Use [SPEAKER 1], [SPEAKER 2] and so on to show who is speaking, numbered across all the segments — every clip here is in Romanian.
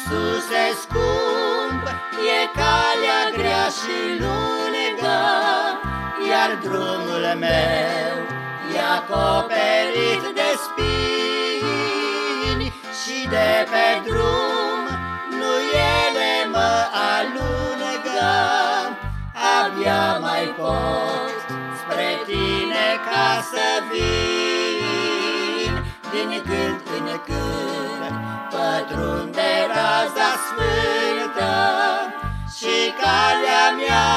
[SPEAKER 1] Iisuse scump, e calea grea și lungă, Iar drumul meu e acoperit de spini. Și de pe drum nu ele mă alunegă, Abia mai pot spre tine ca să vin. Din când în când pătrunde raza sfântă și calea mea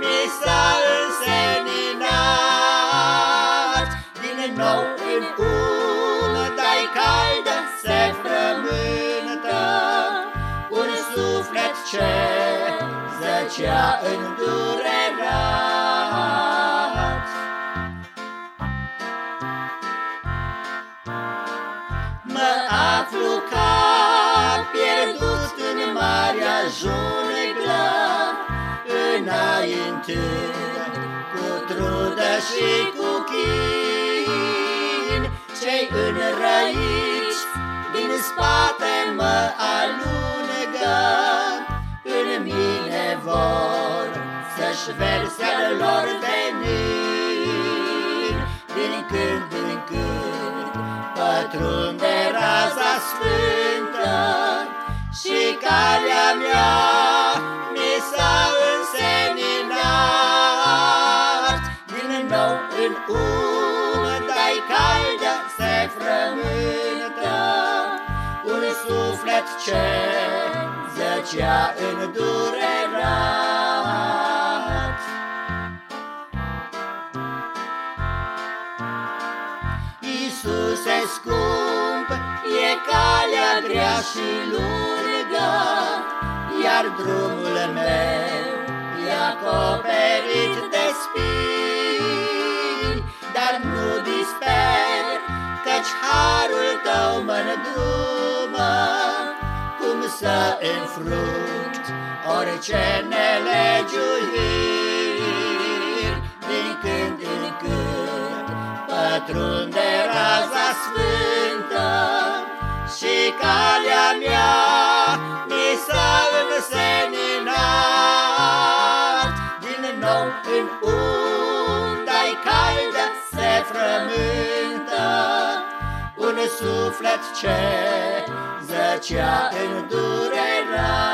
[SPEAKER 1] mi s-a înseninat. Din nou în dai caldă se frământă un suflet ce zăcea îndurerat. Mă marea junglă, înaintând cu trudă și cu chin. Cei înrăiți din spate mă alunegă, în mine vor să-și verse al lor venin. Din când în când pătrunde raza sfântă, și calea mea în dai caldă se frământă un suflet ce zăcea îndurerat. Iisuse scump, e calea grea și lungă, Iar drumul meu e acoperit să înfruct orice nelegiuiri, Din când în când pătrunde raza sfântă, și calea mea mi s-a înseninat. Din nou în undai caldă se frământă un suflet ce zăcea îndurerat.